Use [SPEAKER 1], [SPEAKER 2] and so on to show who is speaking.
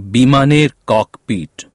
[SPEAKER 1] বিমানের ককপিট।